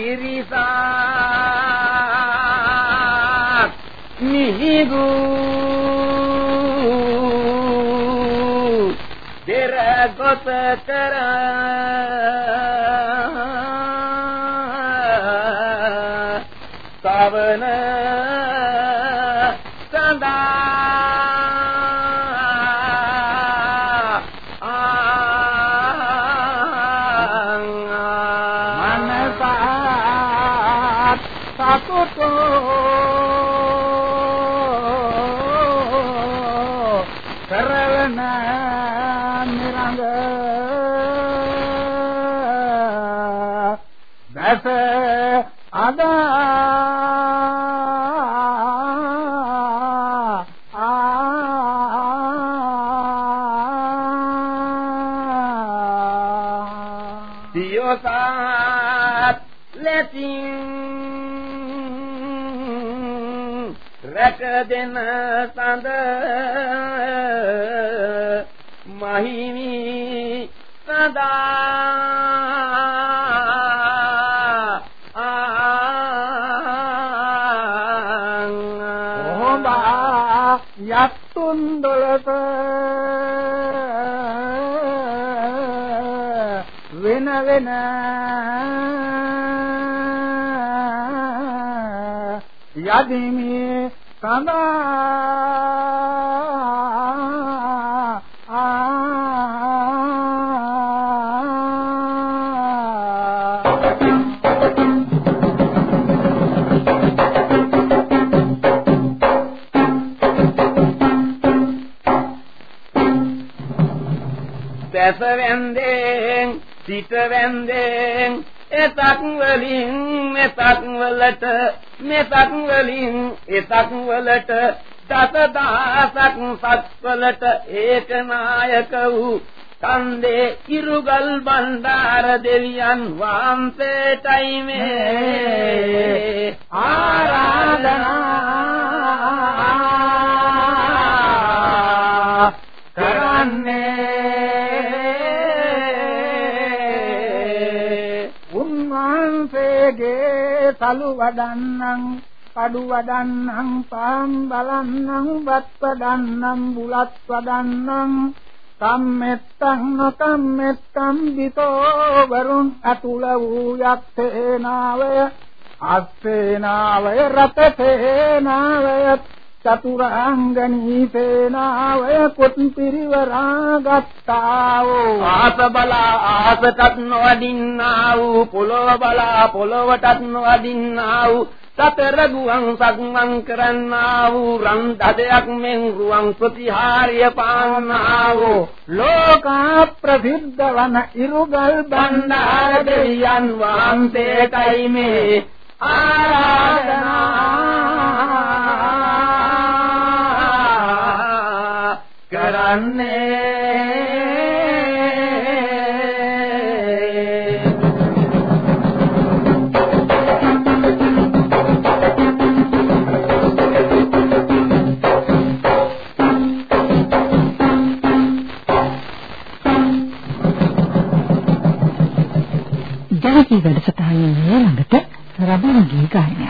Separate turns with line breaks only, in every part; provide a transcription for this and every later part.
Mirza, mihigu diragot kara savana දියසත් ලෙසින් රැක දෙන සඳ මහිමි සදා.
වෙන වෙන යදිමි සඳා
දැස වැන්දෙන් සිත වැන්දෙන් එතක් වලින් මෙතක් වලට මෙතක් වලින් එතක් වලට දස දහසක් සත්වලට ඒක නායක වූ කන්දේ ඉරුගල් බණ්ඩාර දෙවියන් වහන්සේටයි මේ. ආරාධනා
උන්වහන්සේගේ සලු වඩන්නම් කඩු වඩන්නම් පාම් බලන්නම් වත් වඩන්නම් බුලත් වඩන්නම් කම්මෙත්තං නොකම්මෙත්තං විතෝ වරුන් අතුල වූ යක්තේනාවය අස්සේනාවය රතේනාවය චතුරාංගනී සේනාවය කුත් පිරිවරා ගත්තා වූ
ආස බලා ආසටත් නොවදින්නා වූ පොළොව බලා පොළොවටත් නොවදින්නා වූ සතර ගුවන් සක්මන් කරන්නා වූ රන් දදයක් මෙන් රුවන් ප්‍රතිහාර්ය පාන්නා වූ
ලෝකා ප්‍රසිද්ධ වන ඉරුගල්
බණ්ඩාර දෙවියන් වහන්සේටයි මේ ආරාධනා කරන්නේ
ජනකී වැඩසටහනේ ළඟට රබනගේ ගායනයක්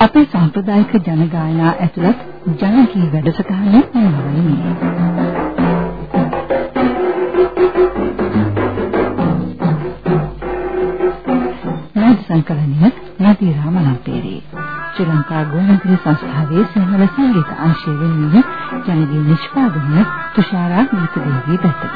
අපේ සාම්ප්‍රදායික ජන ගායනා ඇතුළත් ජනකී වැඩසටහනේ නවවයි මේ. නාද සංකලනය නදී රාමනාපේරේ ශ්‍රී ලංකා ගුවන්විදුලි සංස්ථාවේ සිංහල සංගීත අංශය වෙනුවෙන් ජනගී නිෂ්පාදනය තුෂාරා මිත්‍රදේවී පැත්තේ